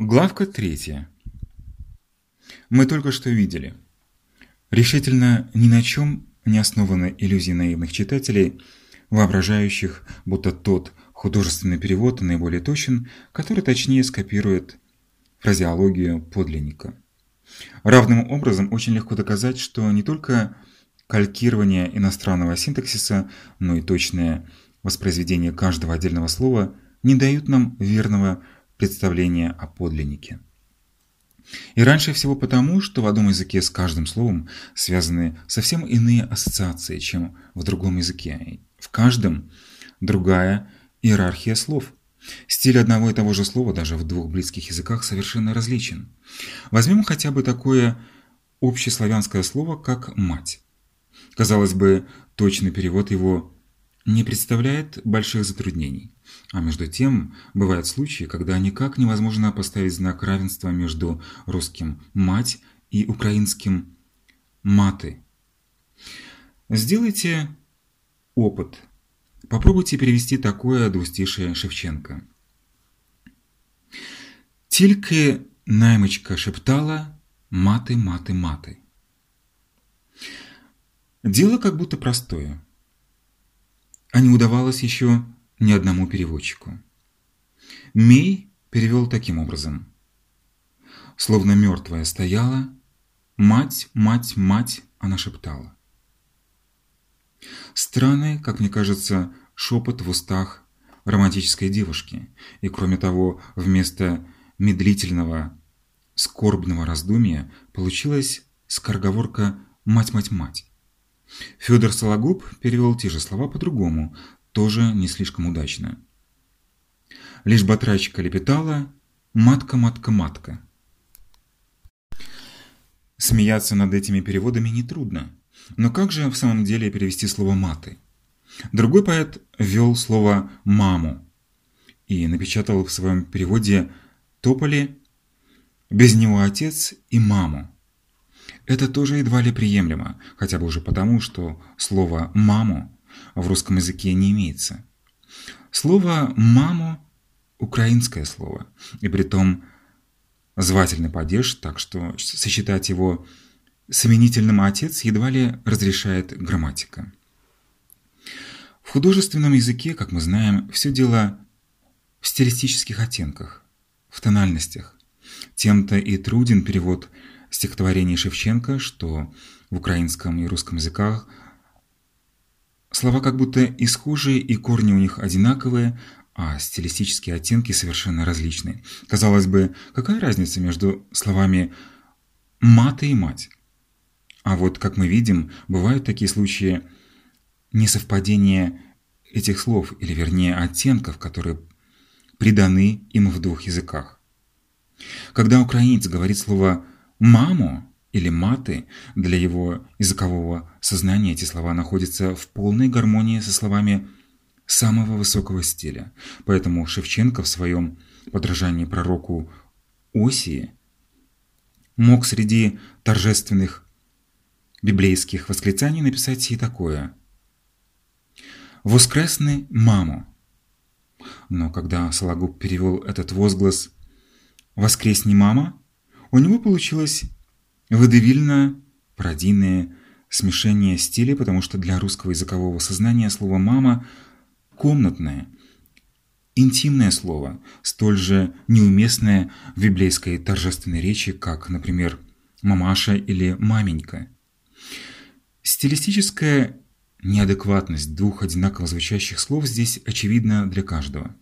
Главка третья. Мы только что видели. Решительно ни на чем не основаны иллюзии наивных читателей, воображающих, будто тот художественный перевод наиболее точен, который точнее скопирует фразеологию подлинника. Равным образом очень легко доказать, что не только калькирование иностранного синтаксиса, но и точное воспроизведение каждого отдельного слова не дают нам верного представления о подлиннике. И раньше всего потому, что в одном языке с каждым словом связаны совсем иные ассоциации, чем в другом языке. В каждом другая иерархия слов. Стиль одного и того же слова даже в двух близких языках совершенно различен. Возьмем хотя бы такое общеславянское слово, как «мать». Казалось бы, точный перевод его не представляет больших затруднений. А между тем, бывают случаи, когда никак невозможно поставить знак равенства между русским «мать» и украинским «маты». Сделайте опыт. Попробуйте перевести такое двустишее Шевченко. Тільки наймичка шептала «маты, маты, маты». Дело как будто простое. А не удавалось еще ни одному переводчику. Мей перевел таким образом. Словно мертвая стояла, мать, мать, мать, она шептала. Странный, как мне кажется, шепот в устах романтической девушки, и кроме того, вместо медлительного, скорбного раздумья получилась скороговорка «мать-мать-мать». Федор Сологуб перевел те же слова по-другому, тоже не слишком удачно. Лишь батрачка лепетала «матка-матка-матка». Смеяться над этими переводами нетрудно. Но как же в самом деле перевести слово «маты»? Другой поэт ввел слово «маму» и напечатал в своем переводе «тополи» без него отец и маму. Это тоже едва ли приемлемо, хотя бы уже потому, что слово «маму» в русском языке не имеется. Слово «маму» – украинское слово, и притом звательный падеж, так что сочетать его с именительным «отец» едва ли разрешает грамматика. В художественном языке, как мы знаем, все дело в стилистических оттенках, в тональностях. Тем-то и труден перевод – стихотворений Шевченко, что в украинском и русском языках слова как будто и схожие, и корни у них одинаковые, а стилистические оттенки совершенно различные. Казалось бы, какая разница между словами «мата» и «мать»? А вот, как мы видим, бывают такие случаи несовпадения этих слов, или вернее оттенков, которые приданы им в двух языках. Когда украинец говорит слово «маму» или «маты» для его языкового сознания эти слова находятся в полной гармонии со словами самого высокого стиля. Поэтому Шевченко в своем подражании пророку Осии мог среди торжественных библейских восклицаний написать и такое «Воскресны маму». Но когда Сологуб перевел этот возглас «Воскресни мама», у него получилось водевильно пародийное смешение стилей, потому что для русского языкового сознания слово «мама» комнатное, интимное слово, столь же неуместное в библейской торжественной речи, как, например, «мамаша» или «маменька». Стилистическая неадекватность двух одинаково звучащих слов здесь очевидна для каждого.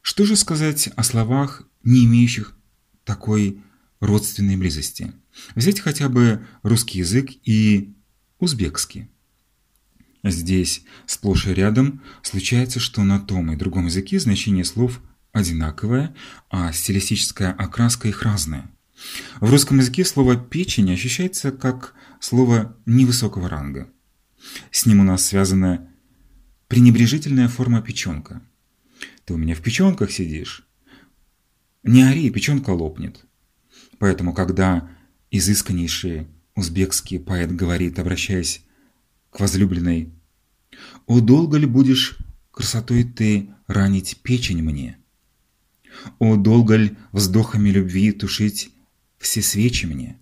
Что же сказать о словах, не имеющих такой родственной близости. Взять хотя бы русский язык и узбекский. Здесь сплошь и рядом случается, что на том и другом языке значение слов одинаковое, а стилистическая окраска их разная. В русском языке слово «печень» ощущается как слово невысокого ранга. С ним у нас связана пренебрежительная форма печенка. Ты у меня в печенках сидишь. Не ори, печенка лопнет. Поэтому, когда изысканнейший узбекский поэт говорит, обращаясь к возлюбленной, «О, долго ли будешь красотой ты ранить печень мне?» О, долго ль вздохами любви тушить все свечи мне?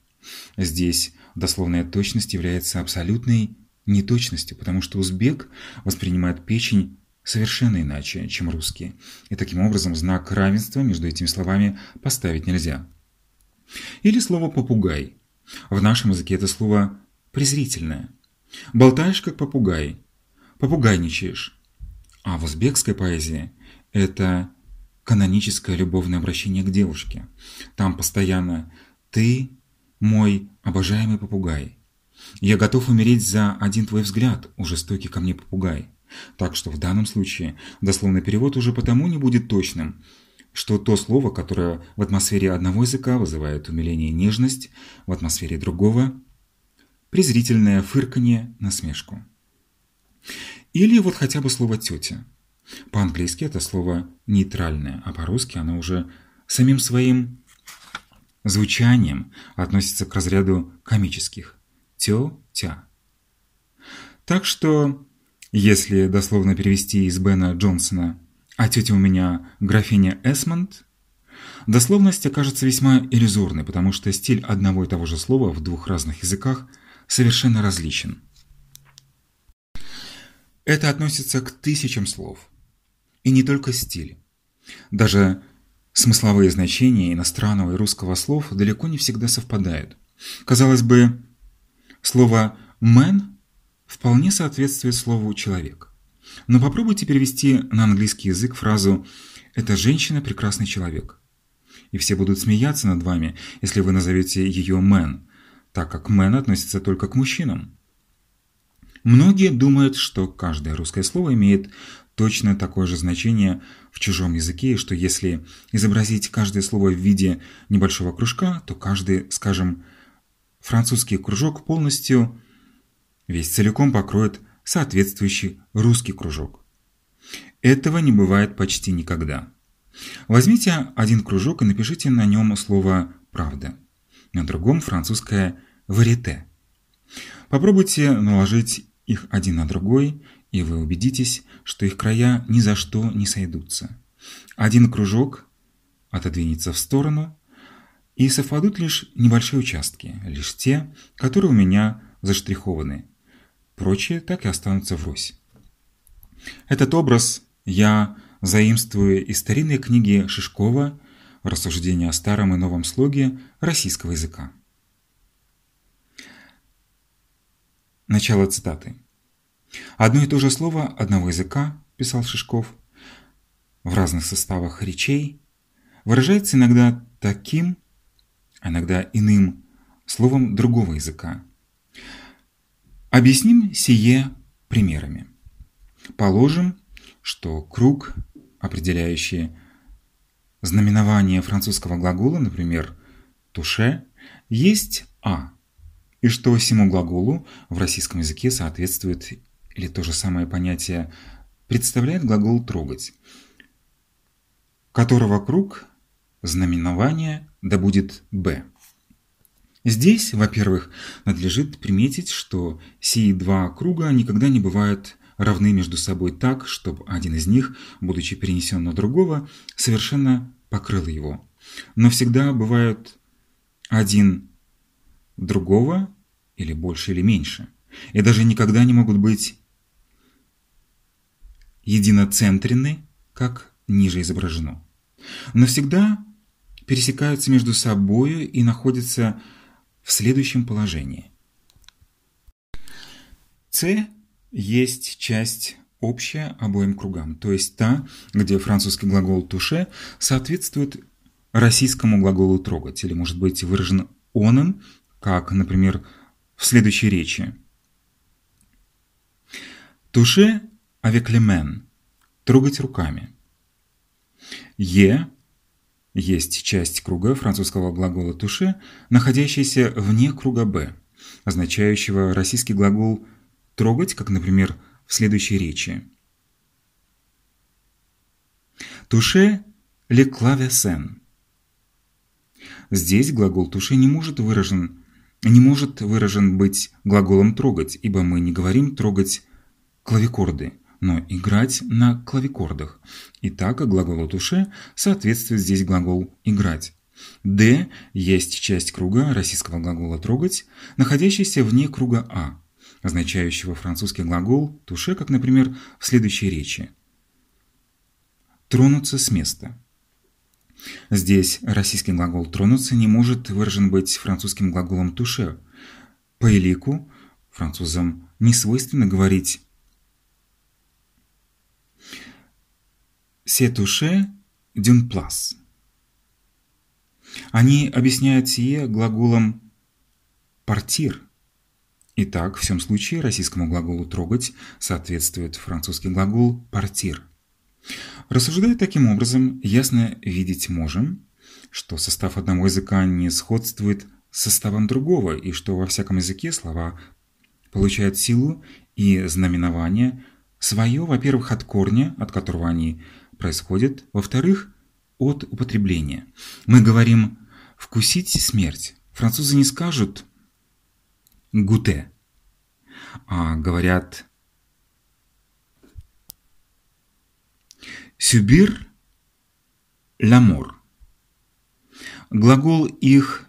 Здесь дословная точность является абсолютной неточностью, потому что узбек воспринимает печень совершенно иначе, чем русский, и таким образом знак равенства между этими словами поставить нельзя. Или слово «попугай». В нашем языке это слово презрительное. Болтаешь, как попугай, попугайничаешь. А в узбекской поэзии это каноническое любовное обращение к девушке. Там постоянно «ты мой обожаемый попугай». Я готов умереть за один твой взгляд, у жестокий ко мне попугай. Так что в данном случае дословный перевод уже потому не будет точным, что то слово, которое в атмосфере одного языка вызывает умиление и нежность, в атмосфере другого – презрительное фырканье, насмешку. Или вот хотя бы слово «тетя». По-английски это слово нейтральное, а по-русски оно уже самим своим звучанием относится к разряду комических «тё-тя». Так что, если дословно перевести из Бена Джонсона «А тетя у меня графиня Эсмонд», дословность окажется весьма иллюзорной, потому что стиль одного и того же слова в двух разных языках совершенно различен. Это относится к тысячам слов. И не только стиль. Даже смысловые значения иностранного и русского слов далеко не всегда совпадают. Казалось бы, слово «man» вполне соответствует слову «человек». Но попробуйте перевести на английский язык фразу «эта женщина – прекрасный человек». И все будут смеяться над вами, если вы назовете ее «man», так как «man» относится только к мужчинам. Многие думают, что каждое русское слово имеет точно такое же значение в чужом языке, что если изобразить каждое слово в виде небольшого кружка, то каждый, скажем, французский кружок полностью, весь целиком покроет соответствующий русский кружок. Этого не бывает почти никогда. Возьмите один кружок и напишите на нем слово «правда», на другом французское «варите». Попробуйте наложить их один на другой, и вы убедитесь, что их края ни за что не сойдутся. Один кружок отодвинется в сторону, и совпадут лишь небольшие участки, лишь те, которые у меня заштрихованы. Прочие так и останутся врозь. Этот образ я заимствую из старинной книги Шишкова «Рассуждения о старом и новом слоге российского языка». Начало цитаты. Одно и то же слово одного языка, писал Шишков, в разных составах речей, выражается иногда таким, а иногда иным словом другого языка. Объясним сие примерами. Положим, что круг, определяющий знаменование французского глагола, например, «туше», есть «а», и что всему глаголу в российском языке соответствует или то же самое понятие представляет глагол «трогать», которого круг знаменования да будет «б». Здесь, во-первых, надлежит приметить, что сии два круга никогда не бывают равны между собой так, чтобы один из них, будучи перенесен на другого, совершенно покрыл его. Но всегда бывают один другого, или больше или меньше, и даже никогда не могут быть единоцентренны, как ниже изображено. Но всегда пересекаются между собой и находятся в следующем положении. С есть часть общая обоим кругам, то есть та, где французский глагол «туше» соответствует российскому глаголу «трогать» или может быть выражен оном как, например, в следующей речи. Туше avec les mains – трогать руками. Е есть часть круга французского глагола туше, находящаяся вне круга Б, означающего российский глагол трогать, как, например, в следующей речи. Туше le clavecin. Здесь глагол туше не может выражен не может выражен быть глаголом «трогать», ибо мы не говорим «трогать клавикорды», но играть на клавикордах. Итак, глаголу «туше» соответствует здесь глагол «играть». «Д» есть часть круга российского глагола «трогать», находящийся вне круга «а», означающего французский глагол «туше», как, например, в следующей речи. «Тронуться с места». Здесь российский глагол «тронуться» не может выражен быть французским глаголом «туше». По элику французам не свойственно говорить «се туше d'une place». Они объясняют сие глаголом «портир». Итак, в всем случае российскому глаголу «трогать» соответствует французский глагол «портир». Рассуждая таким образом, ясно видеть можем, что состав одного языка не сходствует с составом другого, и что во всяком языке слова получают силу и знаменование свое, во-первых, от корня, от которого они происходят, во-вторых, от употребления. Мы говорим «вкусить смерть». Французы не скажут «goûter», а говорят «subir la mort». Глагол их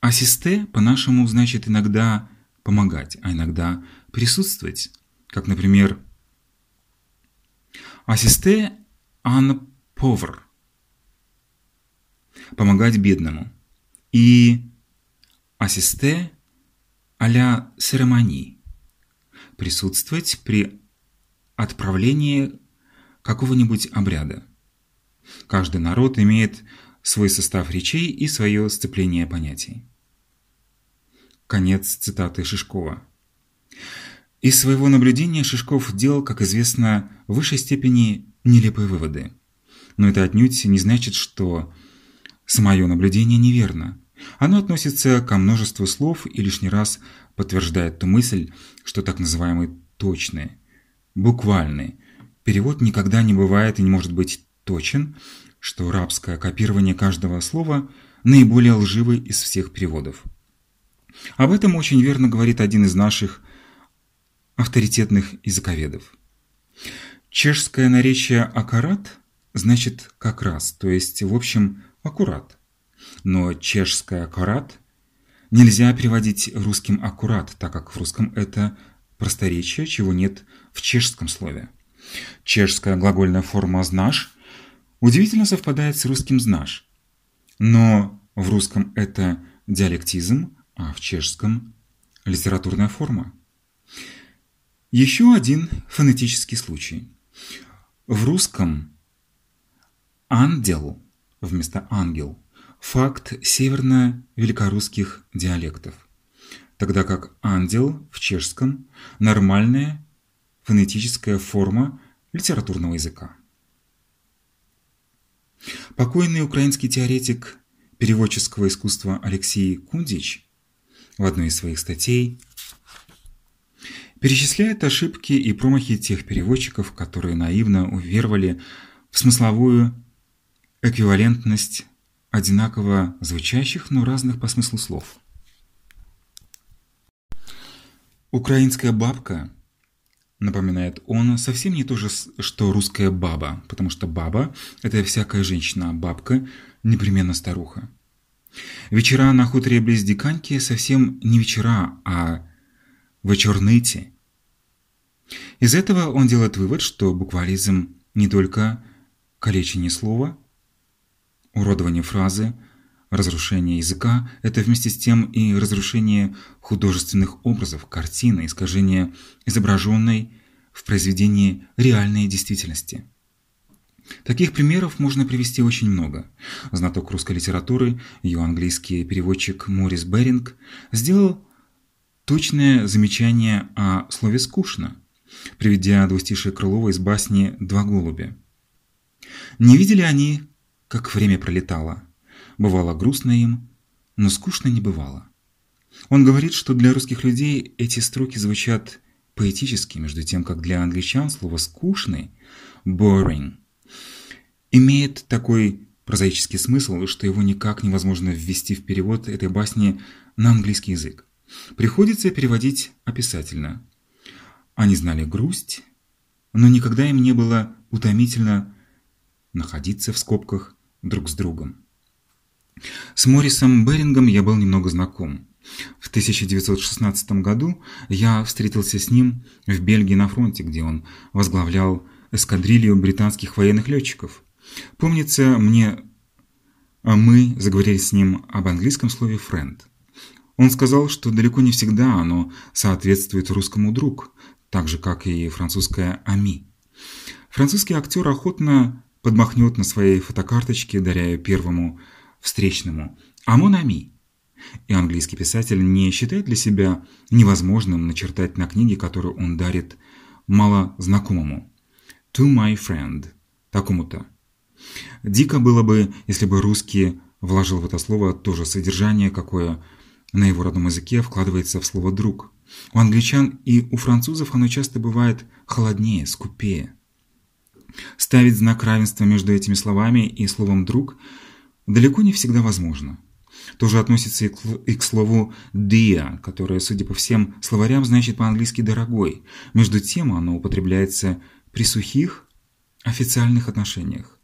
«assister» по-нашему значит иногда помогать, а иногда присутствовать, как, например, «ассисте ан повар» – помогать бедному, и «ассисте а-ля церемонии» – присутствовать при отправлении какого-нибудь обряда. Каждый народ имеет свой состав речей и свое сцепление понятий. Конец цитаты Шишкова. Из своего наблюдения Шишков делал, как известно, в высшей степени нелепые выводы. Но это отнюдь не значит, что самое наблюдение неверно. Оно относится ко множеству слов и лишний раз подтверждает ту мысль, что так называемый точный, буквальный перевод никогда не бывает и не может быть точен, что рабское копирование каждого слова наиболее лживый из всех переводов. Об этом очень верно говорит один из наших авторитетных языковедов. Чешское наречие «аккурат» значит «как раз», то есть, в общем, «аккурат». Но чешское «аккурат» нельзя переводить русским «аккурат», так как в русском это просторечие, чего нет в чешском слове. Чешская глагольная форма «знаш» удивительно совпадает с русским «знаш», но в русском это диалектизм, а в чешском – литературная форма. Еще один фонетический случай. В русском «ангел» вместо «ангел» – факт северно-великорусских диалектов, тогда как «ангел» в чешском – нормальная фонетическая форма литературного языка. Покойный украинский теоретик переводческого искусства Алексей Кундич в одной из своих статей перечисляет ошибки и промахи тех переводчиков, которые наивно уверовали в смысловую эквивалентность одинаково звучащих, но разных по смыслу слов. Украинская бабка, напоминает он, совсем не то же, что русская баба, потому что баба – это всякая женщина, а бабка – непременно старуха. Вечера на хуторе близ Диканьки совсем не вечера, а вечерныти. Из этого он делает вывод, что буквализм не только калечение слова, уродование фразы, разрушение языка – это вместе с тем и разрушение художественных образов, картины, искажение изображенной в произведении реальной действительности. Таких примеров можно привести очень много. Знаток русской литературы, ее английский переводчик Морис Беринг, сделал точное замечание о слове «скучно», приведя двустишие Крылова из басни «Два голубя». Не видели они, как время пролетало. Бывало грустно им, но скучно не бывало. Он говорит, что для русских людей эти строки звучат поэтически, между тем, как для англичан слово «скучный» – «boring» имеет такой прозаический смысл, что его никак невозможно ввести в перевод этой басни на английский язык. Приходится переводить описательно. Они знали грусть, но никогда им не было утомительно находиться в скобках друг с другом. С Моррисом Берингом я был немного знаком. В 1916 году я встретился с ним в Бельгии на фронте, где он возглавлял эскадрилью британских военных летчиков. Помнится, мне мы заговорили с ним об английском слове «friend». Он сказал, что далеко не всегда оно соответствует русскому «друг», так же, как и французское «ami». Французский актер охотно подмахнет на своей фотокарточке, даря первому встречному «Амон Ами». И английский писатель не считает для себя невозможным начертать на книге, которую он дарит малознакомому «To my friend» такому-то. Дико было бы, если бы русский вложил в это слово то же содержание, какое на его родном языке вкладывается в слово «друг». У англичан и у французов оно часто бывает холоднее, скупее. Ставить знак равенства между этими словами и словом «друг» далеко не всегда возможно. То же относится и к, и к слову «dear», которое, судя по всем словарям, значит по-английски «дорогой». Между тем оно употребляется при сухих официальных отношениях.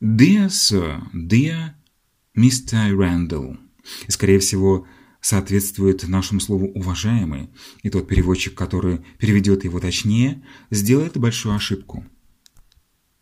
«Dear Sir», «Dear Mr. Randall» скорее всего, соответствует нашему слову «уважаемый», и тот переводчик, который переведет его точнее, сделает большую ошибку.